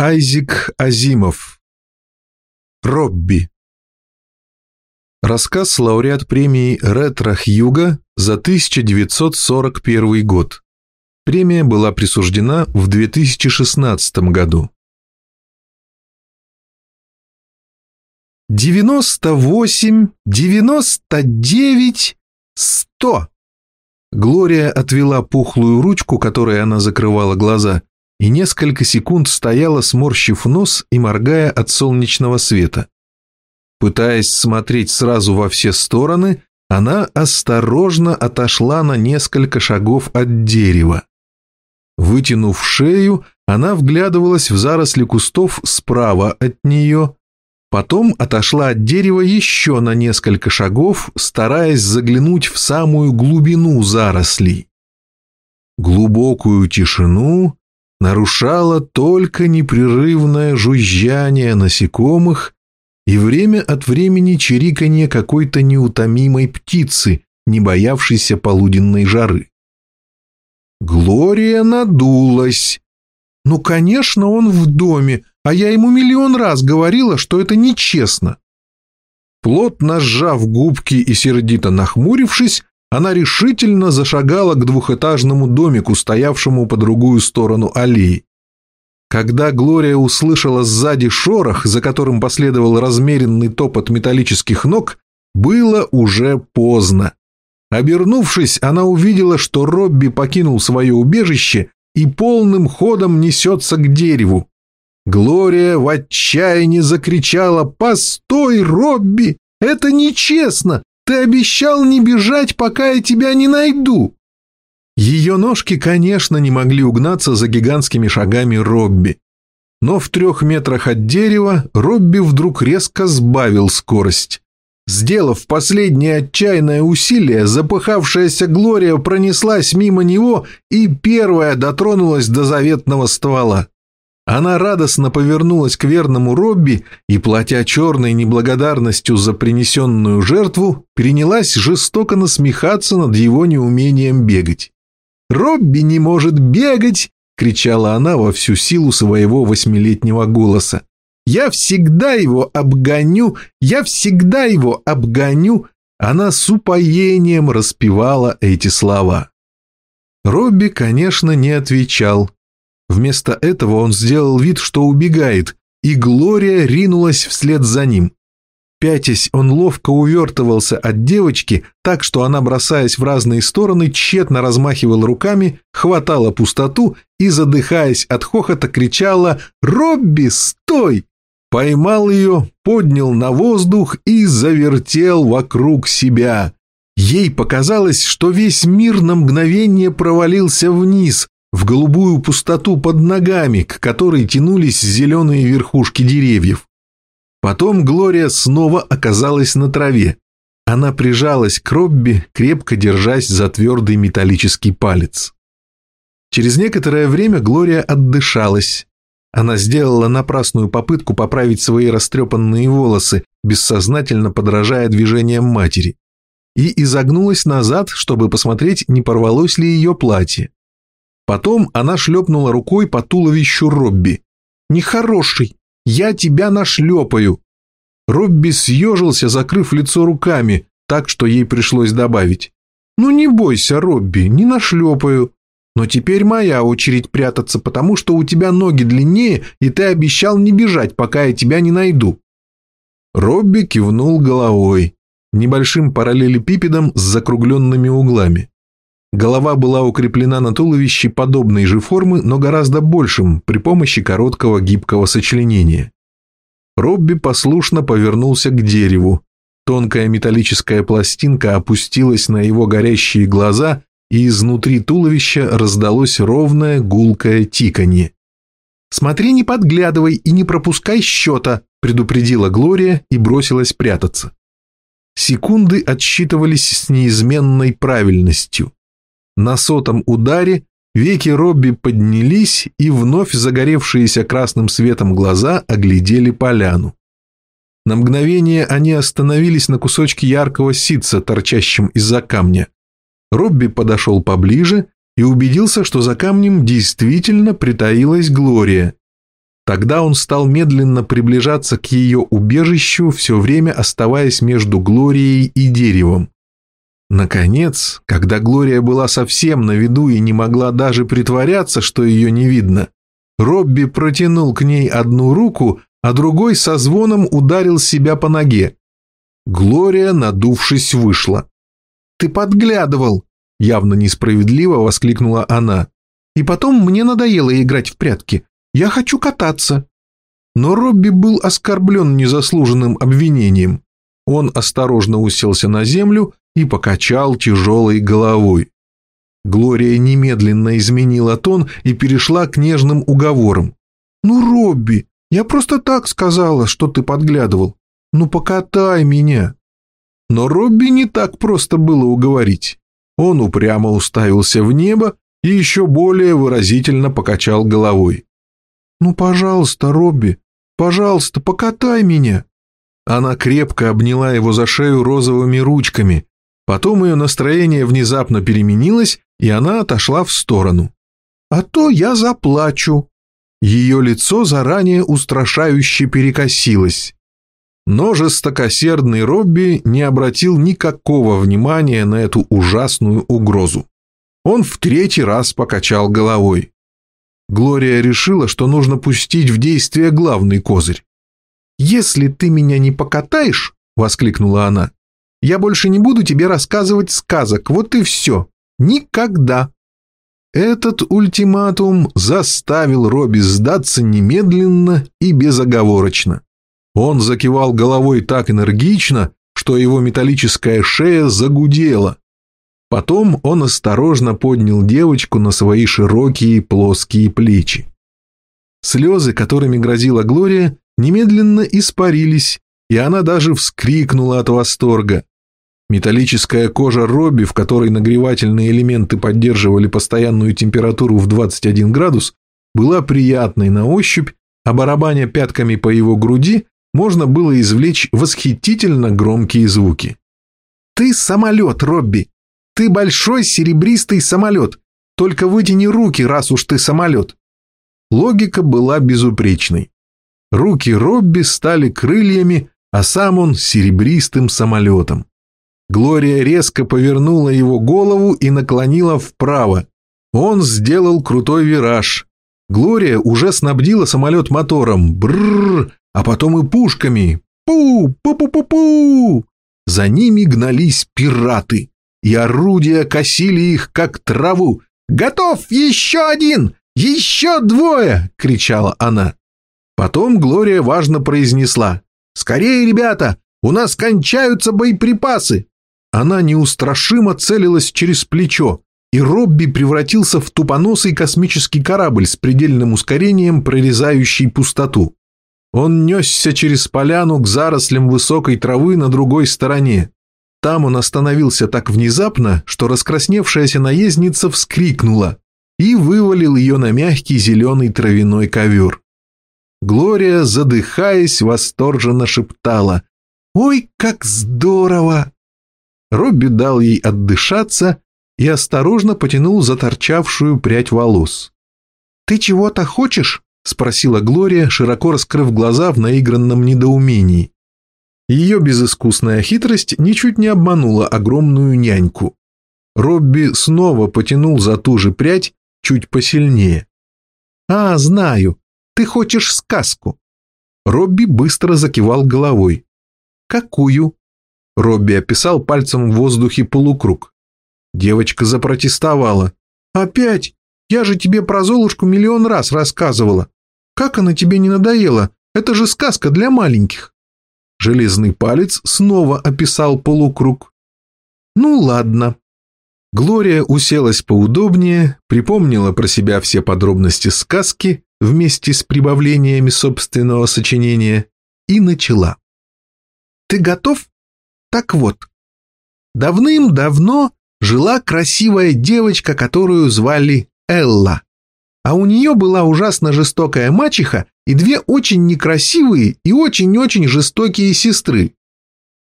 Айзик Азимов. Робби. Рассказ лауреат премии «Ретро Хьюга» за 1941 год. Премия была присуждена в 2016 году. 98, 99, 100. Глория отвела пухлую ручку, которой она закрывала глаза, и несколько секунд стояла, сморщив нос и моргая от солнечного света. Пытаясь смотреть сразу во все стороны, она осторожно отошла на несколько шагов от дерева. Вытянув шею, она вглядывалась в заросли кустов справа от нее, потом отошла от дерева еще на несколько шагов, стараясь заглянуть в самую глубину зарослей. Глубокую тишину нарушало только непрерывное жужжание насекомых и время от времени чириканье какой-то неутомимой птицы, не боявшейся полуденной жары. Глория надулась. «Ну, конечно, он в доме, а я ему миллион раз говорила, что это нечестно». Плотно сжав губки и сердито нахмурившись, она решительно зашагала к двухэтажному домику, стоявшему по другую сторону аллеи. Когда Глория услышала сзади шорох, за которым последовал размеренный топот металлических ног, было уже поздно. Обернувшись, она увидела, что Робби покинул свое убежище и полным ходом несется к дереву. Глория в отчаянии закричала «Постой, Робби! Это нечестно! Ты обещал не бежать, пока я тебя не найду!» Ее ножки, конечно, не могли угнаться за гигантскими шагами Робби. Но в трех метрах от дерева Робби вдруг резко сбавил скорость. Сделав последнее отчаянное усилие, запыхавшаяся Глория пронеслась мимо него и первая дотронулась до заветного ствола. Она радостно повернулась к верному Робби и, платя черной неблагодарностью за принесенную жертву, принялась жестоко насмехаться над его неумением бегать. «Робби не может бегать!» — кричала она во всю силу своего восьмилетнего голоса. «Я всегда его обгоню! Я всегда его обгоню!» Она с упоением распевала эти слова. Робби, конечно, не отвечал, Вместо этого он сделал вид, что убегает, и Глория ринулась вслед за ним. Пятясь, он ловко увертывался от девочки, так что она, бросаясь в разные стороны, тщетно размахивала руками, хватала пустоту и, задыхаясь от хохота, кричала «Робби, стой!» Поймал ее, поднял на воздух и завертел вокруг себя. Ей показалось, что весь мир на мгновение провалился вниз, в голубую пустоту под ногами, к которой тянулись зеленые верхушки деревьев. Потом Глория снова оказалась на траве. Она прижалась к Робби, крепко держась за твердый металлический палец. Через некоторое время Глория отдышалась. Она сделала напрасную попытку поправить свои растрепанные волосы, бессознательно подражая движениям матери, и изогнулась назад, чтобы посмотреть, не порвалось ли ее платье. Потом она шлепнула рукой по туловищу Робби. «Нехороший! Я тебя нашлепаю!» Робби съежился, закрыв лицо руками, так что ей пришлось добавить. «Ну не бойся, Робби, не нашлепаю. Но теперь моя очередь прятаться, потому что у тебя ноги длиннее, и ты обещал не бежать, пока я тебя не найду». Робби кивнул головой, небольшим параллелепипедом с закругленными углами. Голова была укреплена на туловище подобной же формы, но гораздо большим, при помощи короткого гибкого сочленения. Робби послушно повернулся к дереву. Тонкая металлическая пластинка опустилась на его горящие глаза, и изнутри туловища раздалось ровное гулкое тиканье. «Смотри, не подглядывай и не пропускай счета», предупредила Глория и бросилась прятаться. Секунды отсчитывались с неизменной правильностью. На сотом ударе веки Робби поднялись, и вновь загоревшиеся красным светом глаза оглядели поляну. На мгновение они остановились на кусочке яркого ситца, торчащем из-за камня. Робби подошел поближе и убедился, что за камнем действительно притаилась Глория. Тогда он стал медленно приближаться к ее убежищу, все время оставаясь между Глорией и деревом. Наконец, когда Глория была совсем на виду и не могла даже притворяться, что ее не видно, Робби протянул к ней одну руку, а другой со звоном ударил себя по ноге. Глория, надувшись, вышла. «Ты подглядывал!» – явно несправедливо воскликнула она. «И потом мне надоело играть в прятки. Я хочу кататься». Но Робби был оскорблен незаслуженным обвинением. Он осторожно уселся на землю и покачал тяжелой головой. Глория немедленно изменила тон и перешла к нежным уговорам. «Ну, Робби, я просто так сказала, что ты подглядывал. Ну, покатай меня». Но Робби не так просто было уговорить. Он упрямо уставился в небо и еще более выразительно покачал головой. «Ну, пожалуйста, Робби, пожалуйста, покатай меня». Она крепко обняла его за шею розовыми ручками, Потом ее настроение внезапно переменилось, и она отошла в сторону. «А то я заплачу». Ее лицо заранее устрашающе перекосилось. Но жестокосердный Робби не обратил никакого внимания на эту ужасную угрозу. Он в третий раз покачал головой. Глория решила, что нужно пустить в действие главный козырь. «Если ты меня не покатаешь», — воскликнула она, я больше не буду тебе рассказывать сказок, вот и все. Никогда. Этот ультиматум заставил Робби сдаться немедленно и безоговорочно. Он закивал головой так энергично, что его металлическая шея загудела. Потом он осторожно поднял девочку на свои широкие плоские плечи. Слезы, которыми грозила Глория, немедленно испарились, и она даже вскрикнула от восторга. Металлическая кожа Робби, в которой нагревательные элементы поддерживали постоянную температуру в 21 градус, была приятной на ощупь, а барабаня пятками по его груди можно было извлечь восхитительно громкие звуки. «Ты самолет, Робби! Ты большой серебристый самолет! Только вытяни руки, раз уж ты самолет!» Логика была безупречной. Руки Робби стали крыльями, а сам он серебристым самолетом. Глория резко повернула его голову и наклонила вправо. Он сделал крутой вираж. Глория уже снабдила самолет мотором. Бррр, а потом и пушками. Пу, пу-пу-пу-пу. За ними гнались пираты, и орудия косили их, как траву. «Готов! Еще один! Еще двое!» — кричала она. Потом Глория важно произнесла. «Скорее, ребята! У нас кончаются боеприпасы!» Она неустрашимо целилась через плечо, и Робби превратился в тупоносый космический корабль с предельным ускорением, прорезающий пустоту. Он несся через поляну к зарослям высокой травы на другой стороне. Там он остановился так внезапно, что раскрасневшаяся наездница вскрикнула и вывалил ее на мягкий зеленый травяной ковер. Глория, задыхаясь, восторженно шептала «Ой, как здорово!» Робби дал ей отдышаться и осторожно потянул за торчавшую прядь волос. «Ты чего-то хочешь?» – спросила Глория, широко раскрыв глаза в наигранном недоумении. Ее безыскусная хитрость ничуть не обманула огромную няньку. Робби снова потянул за ту же прядь чуть посильнее. «А, знаю, ты хочешь сказку». Робби быстро закивал головой. «Какую?» Робби описал пальцем в воздухе полукруг. Девочка запротестовала. «Опять? Я же тебе про Золушку миллион раз рассказывала. Как она тебе не надоела? Это же сказка для маленьких». Железный палец снова описал полукруг. «Ну ладно». Глория уселась поудобнее, припомнила про себя все подробности сказки вместе с прибавлениями собственного сочинения и начала. «Ты готов?» Так вот, давным-давно жила красивая девочка, которую звали Элла. А у нее была ужасно жестокая мачеха и две очень некрасивые и очень-очень жестокие сестры.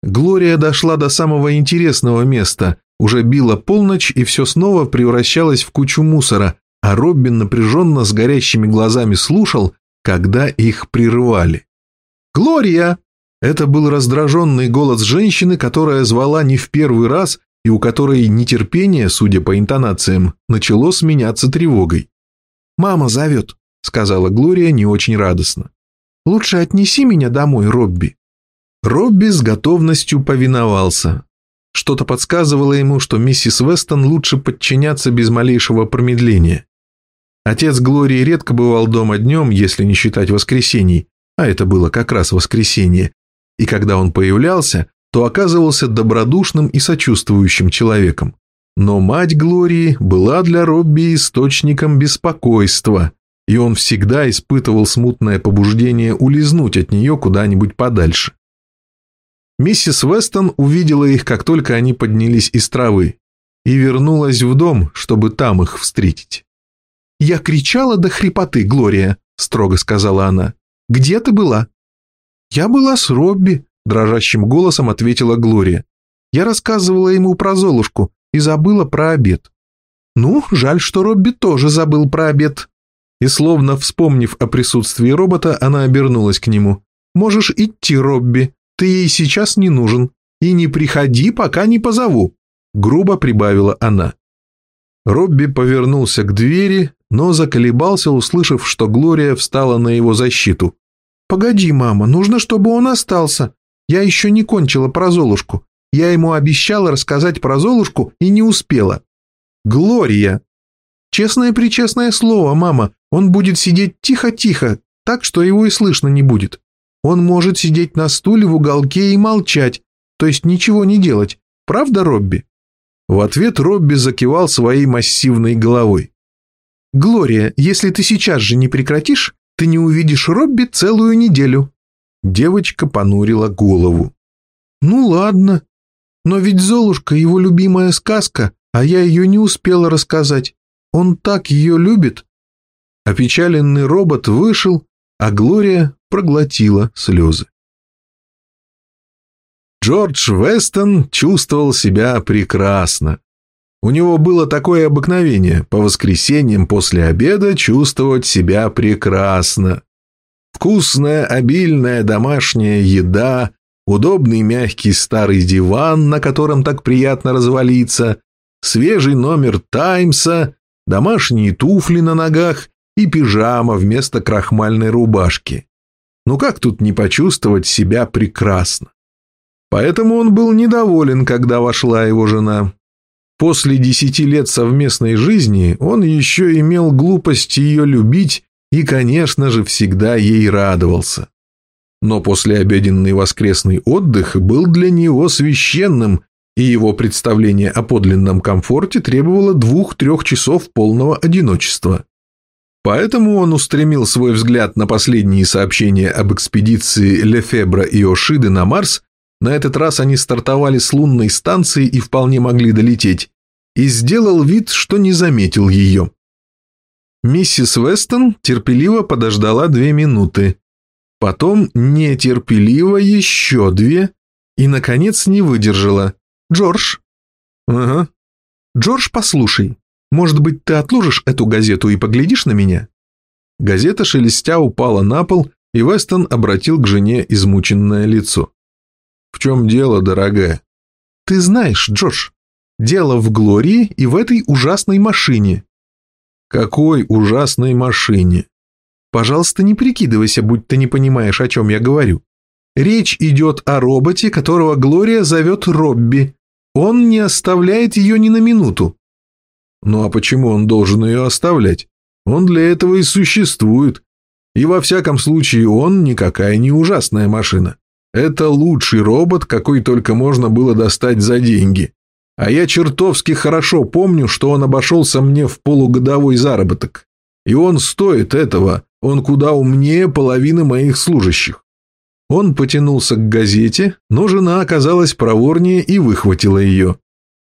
Глория дошла до самого интересного места. Уже била полночь, и все снова превращалось в кучу мусора, а Робин напряженно с горящими глазами слушал, когда их прервали. «Глория!» Это был раздраженный голос женщины, которая звала не в первый раз и у которой нетерпение, судя по интонациям, начало сменяться тревогой. «Мама зовет», — сказала Глория не очень радостно. «Лучше отнеси меня домой, Робби». Робби с готовностью повиновался. Что-то подсказывало ему, что миссис Вестон лучше подчиняться без малейшего промедления. Отец Глории редко бывал дома днем, если не считать воскресений, а это было как раз воскресенье, и когда он появлялся, то оказывался добродушным и сочувствующим человеком. Но мать Глории была для Робби источником беспокойства, и он всегда испытывал смутное побуждение улизнуть от нее куда-нибудь подальше. Миссис Вестон увидела их, как только они поднялись из травы, и вернулась в дом, чтобы там их встретить. «Я кричала до хрипоты, Глория», — строго сказала она. «Где ты была?» «Я была с Робби», – дрожащим голосом ответила Глория. «Я рассказывала ему про Золушку и забыла про обед». «Ну, жаль, что Робби тоже забыл про обед». И словно вспомнив о присутствии робота, она обернулась к нему. «Можешь идти, Робби, ты ей сейчас не нужен. И не приходи, пока не позову», – грубо прибавила она. Робби повернулся к двери, но заколебался, услышав, что Глория встала на его защиту. «Погоди, мама, нужно, чтобы он остался. Я еще не кончила про Золушку. Я ему обещала рассказать про Золушку и не успела». «Глория!» «Честное-причестное слово, мама, он будет сидеть тихо-тихо, так, что его и слышно не будет. Он может сидеть на стуле в уголке и молчать, то есть ничего не делать. Правда, Робби?» В ответ Робби закивал своей массивной головой. «Глория, если ты сейчас же не прекратишь, ты не увидишь Робби целую неделю». Девочка понурила голову. «Ну ладно. Но ведь Золушка его любимая сказка, а я ее не успела рассказать. Он так ее любит». Опечаленный робот вышел, а Глория проглотила слезы. Джордж Вестон чувствовал себя прекрасно. У него было такое обыкновение по воскресеньям после обеда чувствовать себя прекрасно. Вкусная, обильная домашняя еда, удобный мягкий старый диван, на котором так приятно развалиться, свежий номер «Таймса», домашние туфли на ногах и пижама вместо крахмальной рубашки. Ну как тут не почувствовать себя прекрасно? Поэтому он был недоволен, когда вошла его жена. После десяти лет совместной жизни он еще имел глупость ее любить и, конечно же, всегда ей радовался. Но послеобеденный воскресный отдых был для него священным, и его представление о подлинном комфорте требовало двух-трех часов полного одиночества. Поэтому он устремил свой взгляд на последние сообщения об экспедиции Лефебра и Ошиды на Марс на этот раз они стартовали с лунной станции и вполне могли долететь, и сделал вид, что не заметил ее. Миссис Вестон терпеливо подождала две минуты. Потом нетерпеливо еще две и, наконец, не выдержала. «Джордж?» «Ага». «Джордж, послушай, может быть, ты отложишь эту газету и поглядишь на меня?» Газета шелестя упала на пол, и Вестон обратил к жене измученное лицо. «В чем дело, дорогая?» «Ты знаешь, Джордж, дело в Глории и в этой ужасной машине». «Какой ужасной машине?» «Пожалуйста, не прикидывайся, будь ты не понимаешь, о чем я говорю. Речь идет о роботе, которого Глория зовет Робби. Он не оставляет ее ни на минуту». «Ну а почему он должен ее оставлять? Он для этого и существует. И во всяком случае он никакая не ужасная машина. Это лучший робот, какой только можно было достать за деньги. А я чертовски хорошо помню, что он обошелся мне в полугодовой заработок. И он стоит этого, он куда умнее половины моих служащих. Он потянулся к газете, но жена оказалась проворнее и выхватила ее.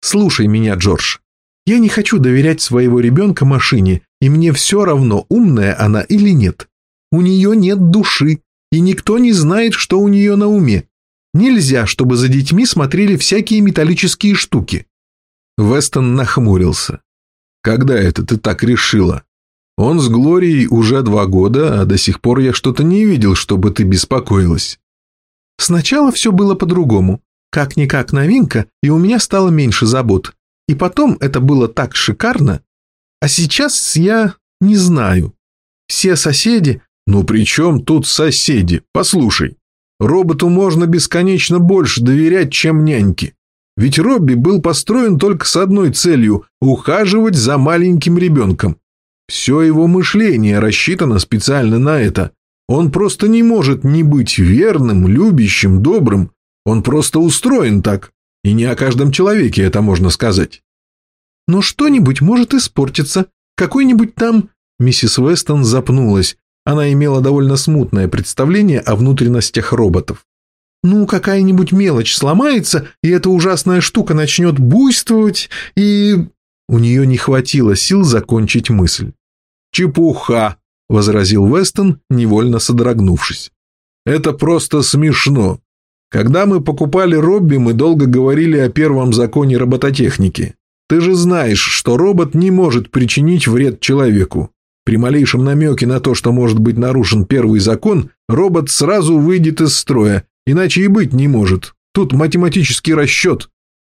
«Слушай меня, Джордж. Я не хочу доверять своего ребенка машине, и мне все равно, умная она или нет. У нее нет души, и никто не знает, что у нее на уме. Нельзя, чтобы за детьми смотрели всякие металлические штуки». Вестон нахмурился. «Когда это ты так решила?» Он с Глорией уже два года, а до сих пор я что-то не видел, чтобы ты беспокоилась. Сначала все было по-другому. Как-никак новинка, и у меня стало меньше забот. И потом это было так шикарно. А сейчас я не знаю. Все соседи... Ну при чем тут соседи? Послушай, роботу можно бесконечно больше доверять, чем няньке. Ведь Робби был построен только с одной целью – ухаживать за маленьким ребенком. Все его мышление рассчитано специально на это. Он просто не может не быть верным, любящим, добрым. Он просто устроен так. И не о каждом человеке это можно сказать. Но что-нибудь может испортиться. Какой-нибудь там Миссис Вестон запнулась. Она имела довольно смутное представление о внутренностях роботов. «Ну, какая-нибудь мелочь сломается, и эта ужасная штука начнет буйствовать, и...» У нее не хватило сил закончить мысль. «Чепуха!» – возразил Вестон, невольно содрогнувшись. «Это просто смешно. Когда мы покупали Робби, мы долго говорили о первом законе робототехники. Ты же знаешь, что робот не может причинить вред человеку. При малейшем намеке на то, что может быть нарушен первый закон, робот сразу выйдет из строя, иначе и быть не может. Тут математический расчет.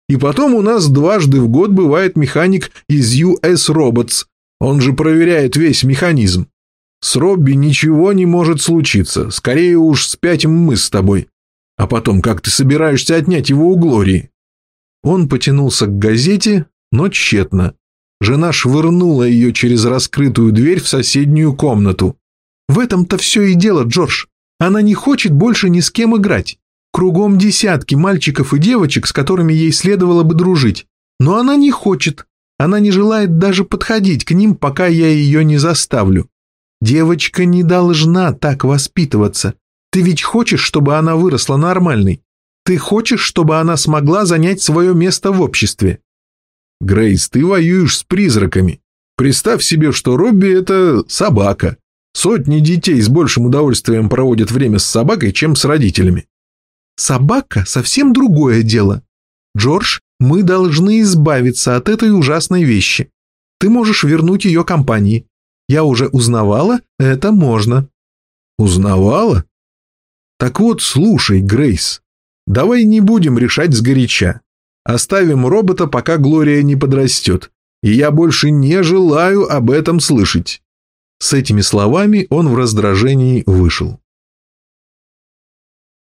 И потом у нас дважды в год бывает механик из US Robots. Он же проверяет весь механизм. С Робби ничего не может случиться. Скорее уж спятим мы с тобой. А потом, как ты собираешься отнять его у Глории? Он потянулся к газете, но тщетно. Жена швырнула ее через раскрытую дверь в соседнюю комнату. В этом-то все и дело, Джордж. Она не хочет больше ни с кем играть. Кругом десятки мальчиков и девочек, с которыми ей следовало бы дружить. Но она не хочет. Она не желает даже подходить к ним, пока я ее не заставлю. Девочка не должна так воспитываться. Ты ведь хочешь, чтобы она выросла нормальной? Ты хочешь, чтобы она смогла занять свое место в обществе? Грейс, ты воюешь с призраками. Представь себе, что Робби – это собака. Сотни детей с большим удовольствием проводят время с собакой, чем с родителями. Собака – совсем другое дело. Джордж, мы должны избавиться от этой ужасной вещи. Ты можешь вернуть ее компании. Я уже узнавала, это можно. Узнавала? Так вот, слушай, Грейс, давай не будем решать сгоряча. Оставим робота, пока Глория не подрастет. И я больше не желаю об этом слышать». С этими словами он в раздражении вышел.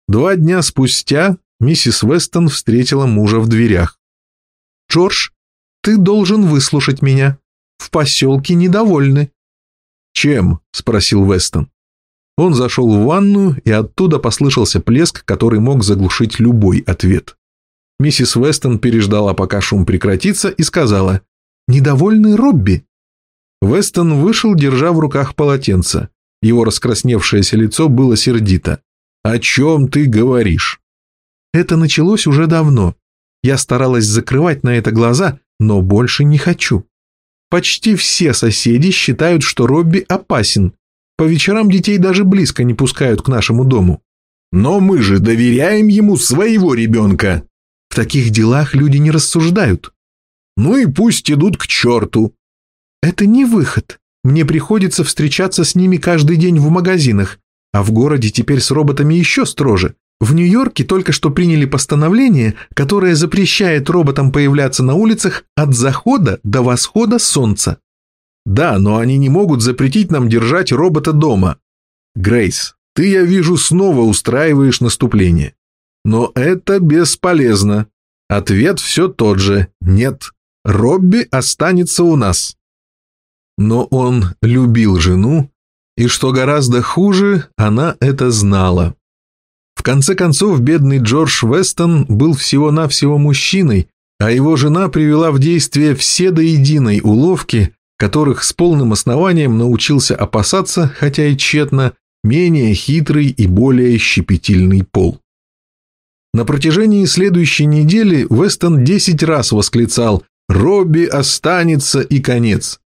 Два дня спустя миссис Вестон встретила мужа в дверях. «Джордж, ты должен выслушать меня. В поселке недовольны». «Чем?» – спросил Вестон. Он зашел в ванную, и оттуда послышался плеск, который мог заглушить любой ответ. Миссис Вестон переждала, пока шум прекратится, и сказала «Недовольный Робби». Вестон вышел, держа в руках полотенце. Его раскрасневшееся лицо было сердито. «О чем ты говоришь?» «Это началось уже давно. Я старалась закрывать на это глаза, но больше не хочу. Почти все соседи считают, что Робби опасен. По вечерам детей даже близко не пускают к нашему дому». «Но мы же доверяем ему своего ребенка», в таких делах люди не рассуждают. Ну и пусть идут к черту. Это не выход. Мне приходится встречаться с ними каждый день в магазинах, а в городе теперь с роботами еще строже. В Нью-Йорке только что приняли постановление, которое запрещает роботам появляться на улицах от захода до восхода солнца. Да, но они не могут запретить нам держать робота дома. Грейс, ты, я вижу, снова устраиваешь наступление. Но это бесполезно. Ответ все тот же – нет. Робби останется у нас. Но он любил жену, и, что гораздо хуже, она это знала. В конце концов, бедный Джордж Вестон был всего-навсего мужчиной, а его жена привела в действие все до единой уловки, которых с полным основанием научился опасаться, хотя и тщетно, менее хитрый и более щепетильный пол. На протяжении следующей недели Вестон десять раз восклицал «Робби останется и конец».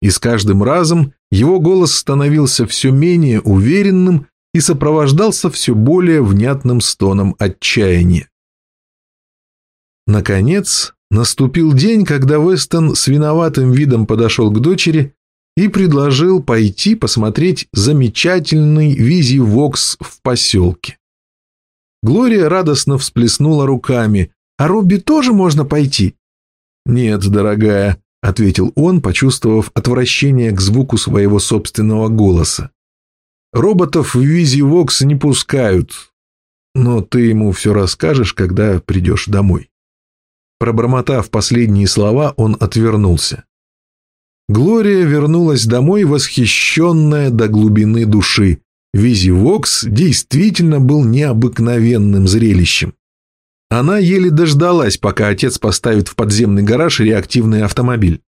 И с каждым разом его голос становился все менее уверенным и сопровождался все более внятным стоном отчаяния. Наконец, наступил день, когда Вестон с виноватым видом подошел к дочери и предложил пойти посмотреть замечательный Визи-Вокс в поселке. Глория радостно всплеснула руками. «А Робби тоже можно пойти?» «Нет, дорогая», — ответил он, почувствовав отвращение к звуку своего собственного голоса. «Роботов в Визи-Вокс не пускают, но ты ему все расскажешь, когда придешь домой». Пробормотав последние слова, он отвернулся. Глория вернулась домой, восхищенная до глубины души. Визи Вокс действительно был необыкновенным зрелищем. Она еле дождалась, пока отец поставит в подземный гараж реактивный автомобиль.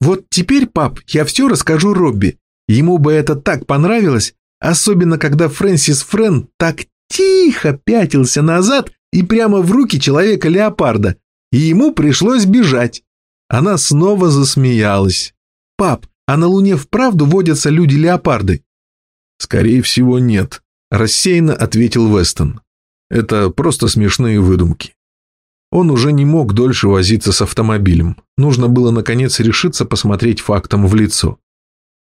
«Вот теперь, пап, я все расскажу Робби. Ему бы это так понравилось, особенно когда Фрэнсис Френ так тихо пятился назад и прямо в руки человека-леопарда, и ему пришлось бежать. Она снова засмеялась. «Пап, а на Луне вправду водятся люди-леопарды?» «Скорее всего, нет», – рассеянно ответил Вестон. «Это просто смешные выдумки». Он уже не мог дольше возиться с автомобилем. Нужно было, наконец, решиться посмотреть фактом в лицо.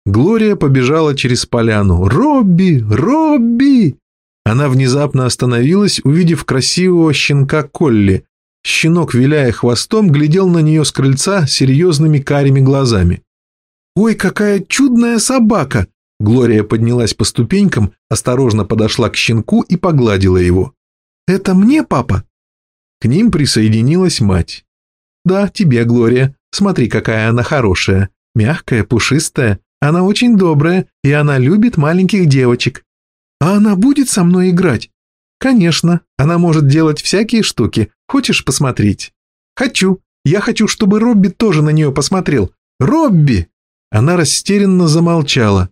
Глория побежала через поляну. «Робби! Робби!» Она внезапно остановилась, увидев красивого щенка Колли, Щенок, виляя хвостом, глядел на нее с крыльца серьезными карими глазами. «Ой, какая чудная собака!» Глория поднялась по ступенькам, осторожно подошла к щенку и погладила его. «Это мне, папа?» К ним присоединилась мать. «Да, тебе, Глория. Смотри, какая она хорошая. Мягкая, пушистая. Она очень добрая, и она любит маленьких девочек. А она будет со мной играть?» «Конечно, она может делать всякие штуки. Хочешь посмотреть?» «Хочу. Я хочу, чтобы Робби тоже на нее посмотрел. Робби!» Она растерянно замолчала.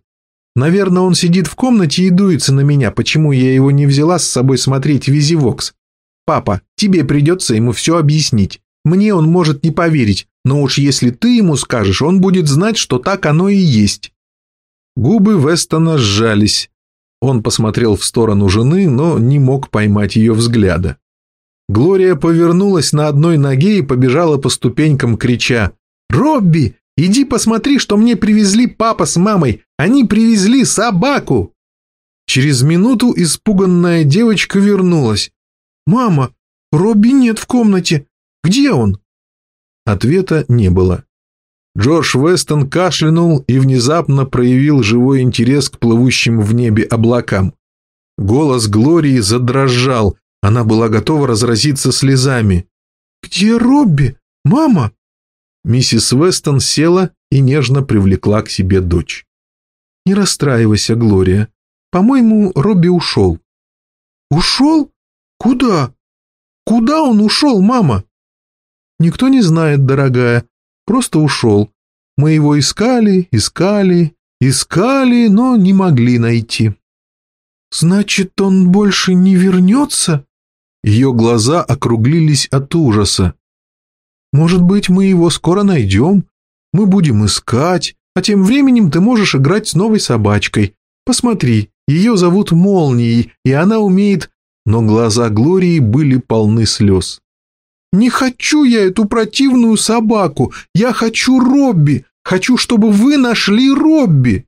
«Наверное, он сидит в комнате и дуется на меня, почему я его не взяла с собой смотреть Визивокс. Папа, тебе придется ему все объяснить. Мне он может не поверить, но уж если ты ему скажешь, он будет знать, что так оно и есть». Губы Вестона сжались. Он посмотрел в сторону жены, но не мог поймать ее взгляда. Глория повернулась на одной ноге и побежала по ступенькам, крича «Робби, иди посмотри, что мне привезли папа с мамой! Они привезли собаку!» Через минуту испуганная девочка вернулась. «Мама, Робби нет в комнате. Где он?» Ответа не было. Джордж Вестон кашлянул и внезапно проявил живой интерес к плывущим в небе облакам. Голос Глории задрожал, она была готова разразиться слезами. «Где Робби? Мама?» Миссис Вестон села и нежно привлекла к себе дочь. «Не расстраивайся, Глория. По-моему, Робби ушел». «Ушел? Куда? Куда он ушел, мама?» «Никто не знает, дорогая. Просто ушел. Мы его искали, искали, искали, но не могли найти». «Значит, он больше не вернется?» Ее глаза округлились от ужаса. «Может быть, мы его скоро найдем? Мы будем искать, а тем временем ты можешь играть с новой собачкой. Посмотри, ее зовут Молнией, и она умеет...» Но глаза Глории были полны слез. «Не хочу я эту противную собаку! Я хочу Робби! Хочу, чтобы вы нашли Робби!»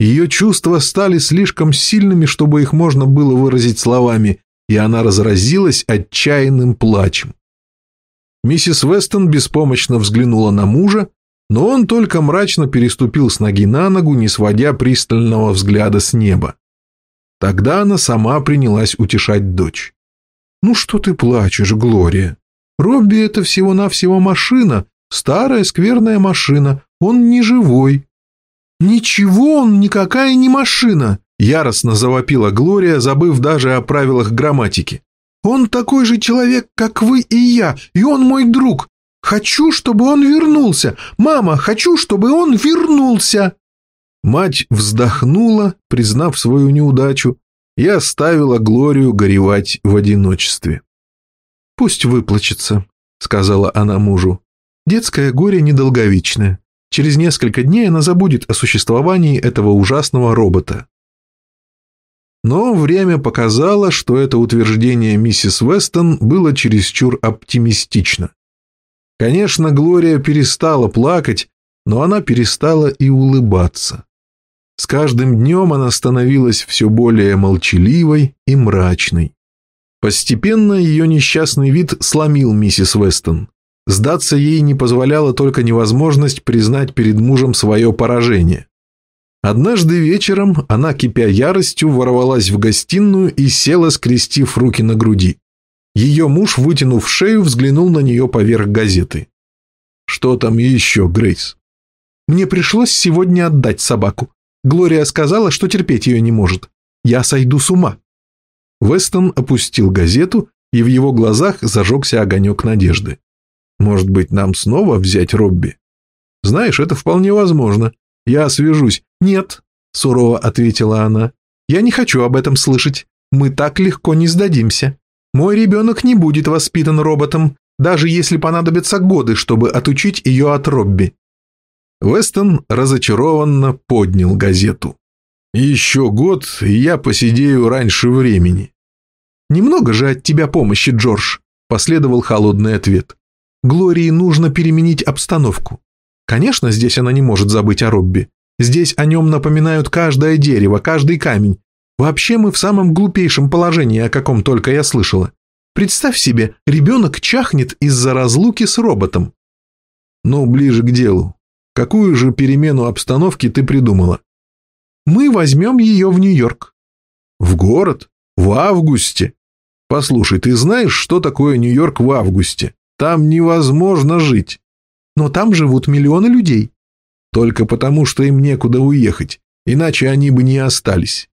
Ее чувства стали слишком сильными, чтобы их можно было выразить словами, и она разразилась отчаянным плачем. Миссис Вестон беспомощно взглянула на мужа, но он только мрачно переступил с ноги на ногу, не сводя пристального взгляда с неба. Тогда она сама принялась утешать дочь. «Ну что ты плачешь, Глория? Робби — это всего-навсего машина, старая скверная машина, он не живой». «Ничего он никакая не машина!» — яростно завопила Глория, забыв даже о правилах грамматики. «Он такой же человек, как вы и я, и он мой друг. Хочу, чтобы он вернулся. Мама, хочу, чтобы он вернулся!» Мать вздохнула, признав свою неудачу, и оставила Глорию горевать в одиночестве. «Пусть выплачется», — сказала она мужу. «Детское горе недолговечное. Через несколько дней она забудет о существовании этого ужасного робота». Но время показало, что это утверждение миссис Вестон было чересчур оптимистично. Конечно, Глория перестала плакать, но она перестала и улыбаться. С каждым днем она становилась все более молчаливой и мрачной. Постепенно ее несчастный вид сломил миссис Вестон. Сдаться ей не позволяла только невозможность признать перед мужем свое поражение. Однажды вечером она, кипя яростью, ворвалась в гостиную и села, скрестив руки на груди. Ее муж, вытянув шею, взглянул на нее поверх газеты. «Что там еще, Грейс?» «Мне пришлось сегодня отдать собаку. Глория сказала, что терпеть ее не может. Я сойду с ума». Вестон опустил газету, и в его глазах зажегся огонек надежды. «Может быть, нам снова взять Робби?» «Знаешь, это вполне возможно. Я освежусь». «Нет», — сурово ответила она. «Я не хочу об этом слышать. Мы так легко не сдадимся». Мой ребенок не будет воспитан роботом, даже если понадобятся годы, чтобы отучить ее от Робби». Вестон разочарованно поднял газету. «Еще год, и я посидею раньше времени». «Немного же от тебя помощи, Джордж», – последовал холодный ответ. «Глории нужно переменить обстановку. Конечно, здесь она не может забыть о Робби. Здесь о нем напоминают каждое дерево, каждый камень, Вообще мы в самом глупейшем положении, о каком только я слышала. Представь себе, ребенок чахнет из-за разлуки с роботом. Ну, ближе к делу. Какую же перемену обстановки ты придумала? Мы возьмем ее в Нью-Йорк. В город? В августе? Послушай, ты знаешь, что такое Нью-Йорк в августе? Там невозможно жить. Но там живут миллионы людей. Только потому, что им некуда уехать, иначе они бы не остались.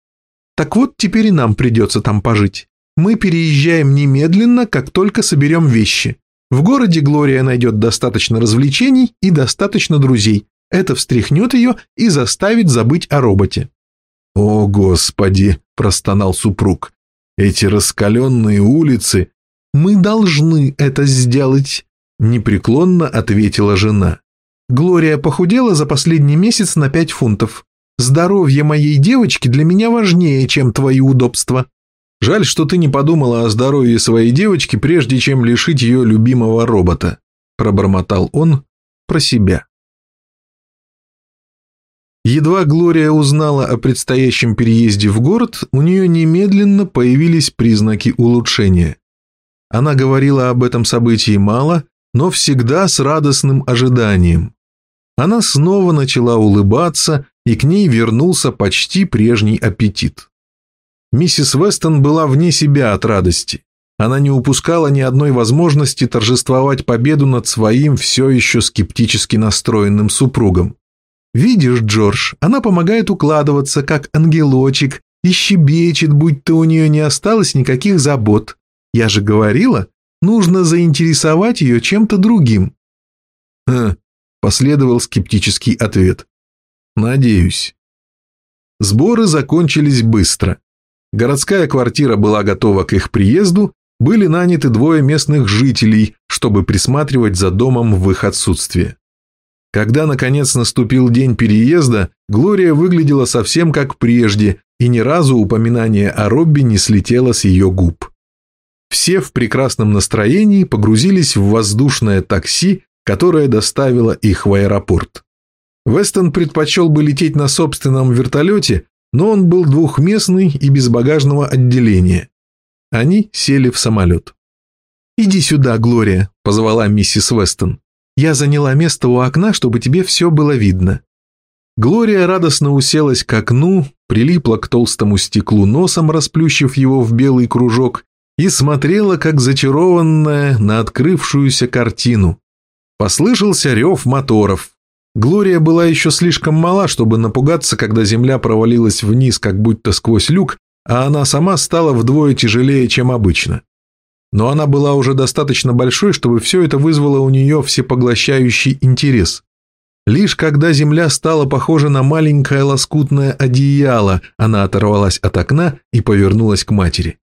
Так вот, теперь и нам придется там пожить. Мы переезжаем немедленно, как только соберем вещи. В городе Глория найдет достаточно развлечений и достаточно друзей. Это встряхнет ее и заставит забыть о роботе. «О, Господи!» – простонал супруг. «Эти раскаленные улицы...» «Мы должны это сделать», – непреклонно ответила жена. Глория похудела за последний месяц на пять фунтов. Здоровье моей девочки для меня важнее, чем твои удобства. Жаль, что ты не подумала о здоровье своей девочки, прежде чем лишить ее любимого робота», – пробормотал он про себя. Едва Глория узнала о предстоящем переезде в город, у нее немедленно появились признаки улучшения. Она говорила об этом событии мало, но всегда с радостным ожиданием. Она снова начала улыбаться и к ней вернулся почти прежний аппетит. Миссис Вестон была вне себя от радости. Она не упускала ни одной возможности торжествовать победу над своим все еще скептически настроенным супругом. «Видишь, Джордж, она помогает укладываться, как ангелочек, и щебечет, будто у нее не осталось никаких забот. Я же говорила, нужно заинтересовать ее чем-то другим». «Хм», – последовал скептический ответ. Надеюсь. Сборы закончились быстро. Городская квартира была готова к их приезду, были наняты двое местных жителей, чтобы присматривать за домом в их отсутствие. Когда, наконец, наступил день переезда, Глория выглядела совсем как прежде, и ни разу упоминание о Робби не слетело с ее губ. Все в прекрасном настроении погрузились в воздушное такси, которое доставило их в аэропорт. Вестон предпочел бы лететь на собственном вертолете, но он был двухместный и без багажного отделения. Они сели в самолет. «Иди сюда, Глория», – позвала миссис Вестон. «Я заняла место у окна, чтобы тебе все было видно». Глория радостно уселась к окну, прилипла к толстому стеклу носом, расплющив его в белый кружок, и смотрела, как зачарованная, на открывшуюся картину. Послышался рев моторов, Глория была еще слишком мала, чтобы напугаться, когда земля провалилась вниз, как будто сквозь люк, а она сама стала вдвое тяжелее, чем обычно. Но она была уже достаточно большой, чтобы все это вызвало у нее всепоглощающий интерес. Лишь когда земля стала похожа на маленькое лоскутное одеяло, она оторвалась от окна и повернулась к матери.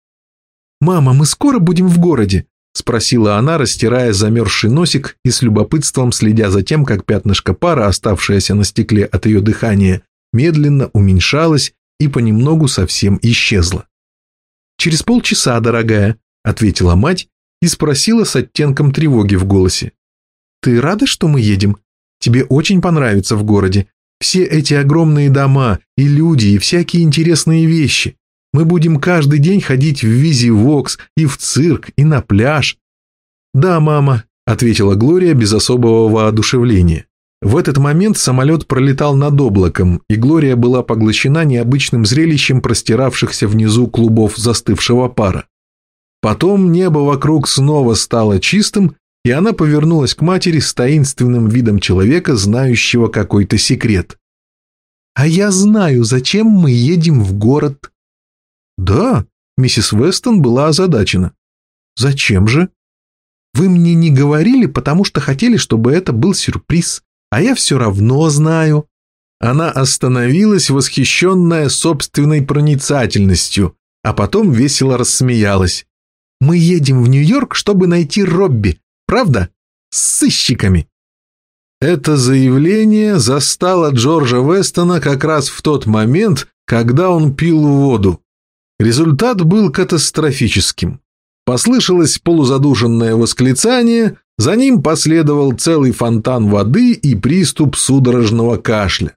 «Мама, мы скоро будем в городе?» – спросила она, растирая замерзший носик и с любопытством следя за тем, как пятнышко пара, оставшееся на стекле от ее дыхания, медленно уменьшалось и понемногу совсем исчезло. «Через полчаса, дорогая», – ответила мать и спросила с оттенком тревоги в голосе. «Ты рада, что мы едем? Тебе очень понравится в городе. Все эти огромные дома, и люди, и всякие интересные вещи. Мы будем каждый день ходить в Визивокс, и в цирк, и на пляж». «Да, мама», — ответила Глория без особого воодушевления. В этот момент самолет пролетал над облаком, и Глория была поглощена необычным зрелищем простиравшихся внизу клубов застывшего пара. Потом небо вокруг снова стало чистым, и она повернулась к матери с таинственным видом человека, знающего какой-то секрет. «А я знаю, зачем мы едем в город». «Да», — миссис Вестон была озадачена. «Зачем же?» «Вы мне не говорили, потому что хотели, чтобы это был сюрприз а я все равно знаю». Она остановилась, восхищенная собственной проницательностью, а потом весело рассмеялась. «Мы едем в Нью-Йорк, чтобы найти Робби, правда? С сыщиками». Это заявление застало Джорджа Вестона как раз в тот момент, когда он пил воду. Результат был катастрофическим. Послышалось полузадушенное восклицание, за ним последовал целый фонтан воды и приступ судорожного кашля.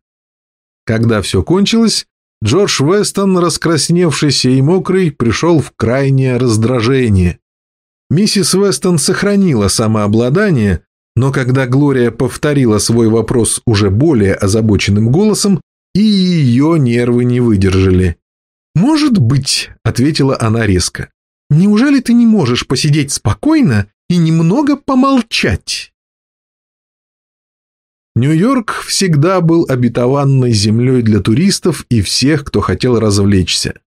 Когда все кончилось, Джордж Вестон, раскрасневшийся и мокрый, пришел в крайнее раздражение. Миссис Вестон сохранила самообладание, но когда Глория повторила свой вопрос уже более озабоченным голосом, и ее нервы не выдержали. «Может быть», — ответила она резко, — «неужели ты не можешь посидеть спокойно и немного помолчать. Нью-Йорк всегда был обетованной землей для туристов и всех, кто хотел развлечься.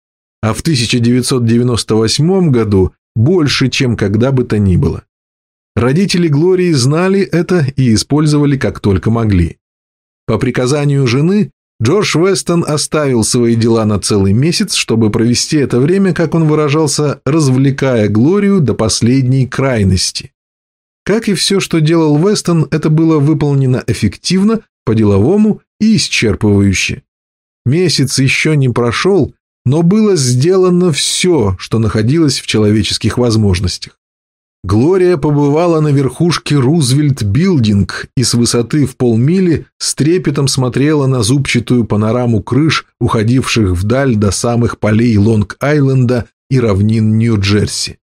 А в 1998 году больше, чем когда бы то ни было. Родители Глории знали это и использовали как только могли. По приказанию жены Джордж Вестон оставил свои дела на целый месяц, чтобы провести это время, как он выражался, развлекая Глорию до последней крайности. Как и все, что делал Вестон, это было выполнено эффективно, по-деловому и исчерпывающе. Месяц еще не прошел, но было сделано все, что находилось в человеческих возможностях. Глория побывала на верхушке Рузвельт-билдинг и с высоты в полмили с трепетом смотрела на зубчатую панораму крыш, уходивших вдаль до самых полей Лонг-Айленда и равнин Нью-Джерси.